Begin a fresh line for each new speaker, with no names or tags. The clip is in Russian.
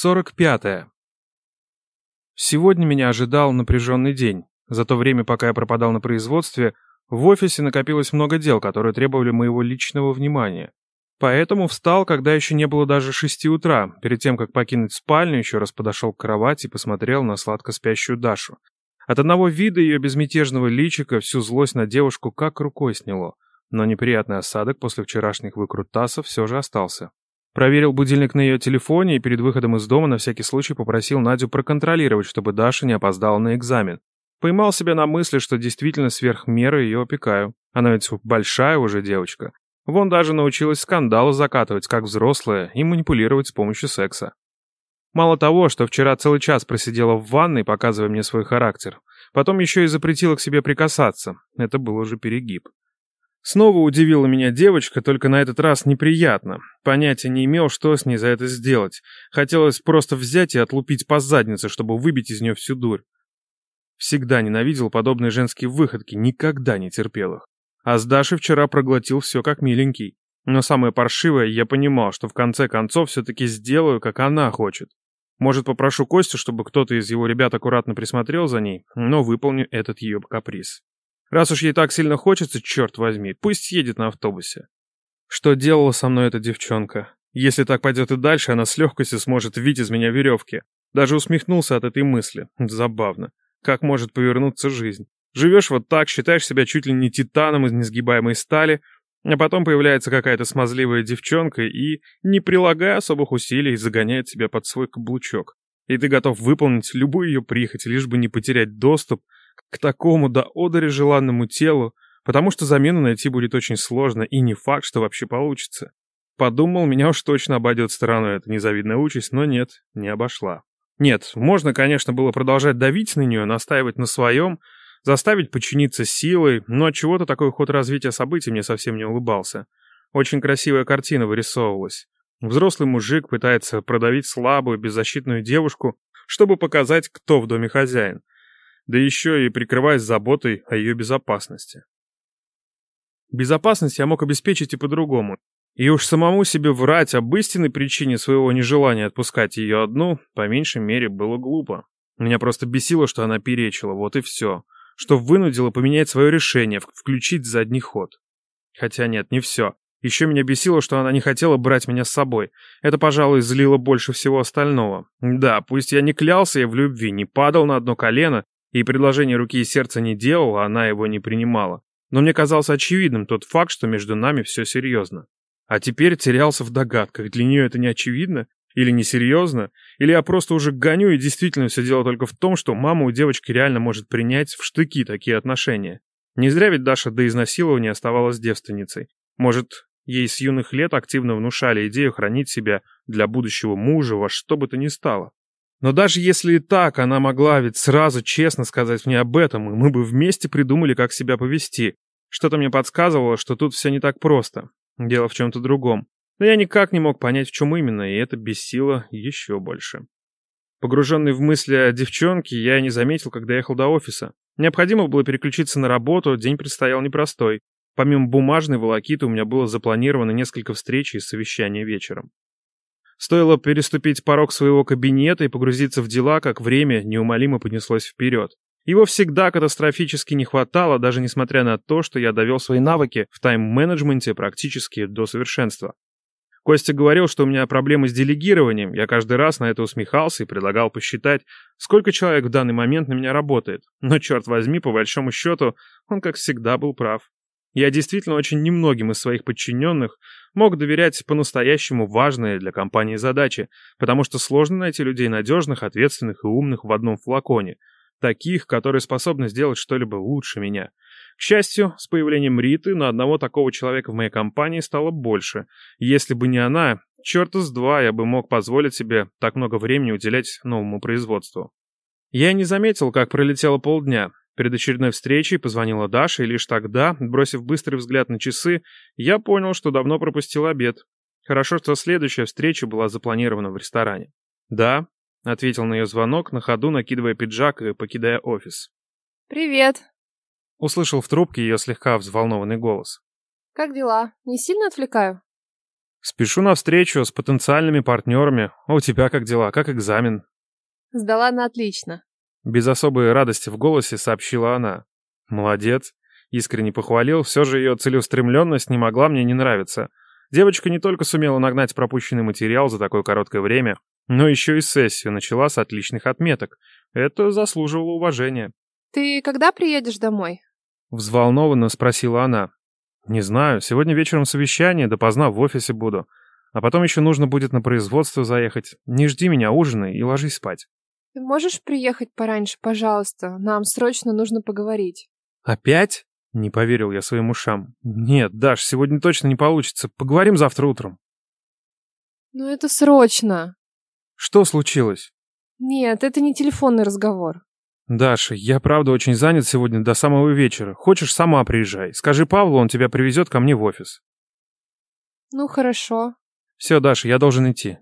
45. -е. Сегодня меня ожидал напряженный день. За то время, пока я пропадал на производстве, в офисе накопилось много дел, которые требовали моего личного внимания. Поэтому встал, когда еще не было даже шести утра. Перед тем, как покинуть спальню, еще раз подошел к кровати и посмотрел на сладко спящую Дашу. От одного вида ее безмятежного личика всю злость на девушку как рукой сняло. Но неприятный осадок после вчерашних выкрутасов все же остался. Проверил будильник на ее телефоне и перед выходом из дома на всякий случай попросил Надю проконтролировать, чтобы Даша не опоздала на экзамен. Поймал себя на мысли, что действительно сверх меры ее опекаю. Она ведь большая уже девочка. Вон даже научилась скандалы закатывать, как взрослая, и манипулировать с помощью секса. Мало того, что вчера целый час просидела в ванной, показывая мне свой характер, потом еще и запретила к себе прикасаться. Это был уже перегиб. Снова удивила меня девочка, только на этот раз неприятно. Понятия не имел, что с ней за это сделать. Хотелось просто взять и отлупить по заднице, чтобы выбить из нее всю дурь. Всегда ненавидел подобные женские выходки, никогда не терпел их. А с Дашей вчера проглотил все как миленький. Но самое паршивое, я понимал, что в конце концов все-таки сделаю, как она хочет. Может, попрошу Костю, чтобы кто-то из его ребят аккуратно присмотрел за ней, но выполню этот ее каприз. Раз уж ей так сильно хочется, черт возьми, пусть едет на автобусе. Что делала со мной эта девчонка? Если так пойдет и дальше, она с легкостью сможет вить из меня веревки. Даже усмехнулся от этой мысли. Забавно. Как может повернуться жизнь? Живешь вот так, считаешь себя чуть ли не титаном из несгибаемой стали, а потом появляется какая-то смазливая девчонка и, не прилагая особых усилий, загоняет тебя под свой каблучок. И ты готов выполнить любую ее прихоть, лишь бы не потерять доступ к такому до одери желанному телу, потому что замену найти будет очень сложно и не факт, что вообще получится. Подумал, меня уж точно обойдет стороной эта незавидная участь, но нет, не обошла. Нет, можно, конечно, было продолжать давить на нее, настаивать на своем, заставить подчиниться силой, но от чего-то такой ход развития событий мне совсем не улыбался. Очень красивая картина вырисовывалась. Взрослый мужик пытается продавить слабую, беззащитную девушку, чтобы показать, кто в доме хозяин да еще и прикрываясь заботой о ее безопасности. Безопасность я мог обеспечить и по-другому. И уж самому себе врать об истинной причине своего нежелания отпускать ее одну, по меньшей мере, было глупо. Меня просто бесило, что она перечила, вот и все. Что вынудило поменять свое решение, включить задний ход. Хотя нет, не все. Еще меня бесило, что она не хотела брать меня с собой. Это, пожалуй, злило больше всего остального. Да, пусть я не клялся ей в любви, не падал на одно колено и предложение руки и сердца не делал, а она его не принимала. Но мне казался очевидным тот факт, что между нами все серьезно. А теперь терялся в догадках, для нее это не очевидно, или несерьезно, или я просто уже гоню и действительно все дело только в том, что мама у девочки реально может принять в штыки такие отношения. Не зря ведь Даша до изнасилования оставалась девственницей. Может, ей с юных лет активно внушали идею хранить себя для будущего мужа во что бы то ни стало. Но даже если и так, она могла ведь сразу честно сказать мне об этом, и мы бы вместе придумали, как себя повести. Что-то мне подсказывало, что тут все не так просто. Дело в чем-то другом. Но я никак не мог понять, в чем именно, и это бесило еще больше. Погруженный в мысли о девчонке, я не заметил, когда ехал до офиса. Необходимо было переключиться на работу, день предстоял непростой. Помимо бумажной волокиты у меня было запланировано несколько встреч и совещаний вечером. Стоило переступить порог своего кабинета и погрузиться в дела, как время неумолимо понеслось вперед. Его всегда катастрофически не хватало, даже несмотря на то, что я довел свои навыки в тайм-менеджменте практически до совершенства. Костя говорил, что у меня проблемы с делегированием, я каждый раз на это усмехался и предлагал посчитать, сколько человек в данный момент на меня работает. Но, черт возьми, по большому счету, он, как всегда, был прав. Я действительно очень немногим из своих подчиненных мог доверять по-настоящему важные для компании задачи, потому что сложно найти людей надежных, ответственных и умных в одном флаконе, таких, которые способны сделать что-либо лучше меня. К счастью, с появлением Риты на одного такого человека в моей компании стало больше. Если бы не она, черта с два я бы мог позволить себе так много времени уделять новому производству. Я не заметил, как пролетело полдня. Перед очередной встречей позвонила Даша, и лишь тогда, бросив быстрый взгляд на часы, я понял, что давно пропустил обед. Хорошо, что следующая встреча была запланирована в ресторане. «Да», — ответил на ее звонок, на ходу накидывая пиджак и покидая офис.
«Привет», —
услышал в трубке ее слегка взволнованный голос.
«Как дела? Не сильно отвлекаю?»
Спешу навстречу с потенциальными партнерами. А у тебя как дела? Как экзамен?
Сдала на отлично.
Без особой радости в голосе сообщила она. Молодец. Искренне похвалил, все же ее целеустремленность не могла мне не нравиться. Девочка не только сумела нагнать пропущенный материал за такое короткое время, но еще и сессию начала с отличных отметок. Это заслуживало уважения.
«Ты когда приедешь домой?»
Взволнованно спросила она. «Не знаю, сегодня вечером совещание, допоздна в офисе буду. А потом еще нужно будет на производство заехать. Не жди меня, ужинай и ложись спать».
«Ты можешь приехать пораньше, пожалуйста? Нам срочно нужно поговорить».
«Опять?» Не поверил я своим ушам. «Нет, Даш, сегодня точно не получится. Поговорим завтра утром».
«Ну это срочно».
«Что случилось?»
«Нет, это не телефонный разговор».
«Даша, я правда очень занят сегодня до самого вечера. Хочешь, сама приезжай. Скажи Павлу, он тебя привезет ко мне в офис».
«Ну, хорошо».
«Все, Даша, я должен идти.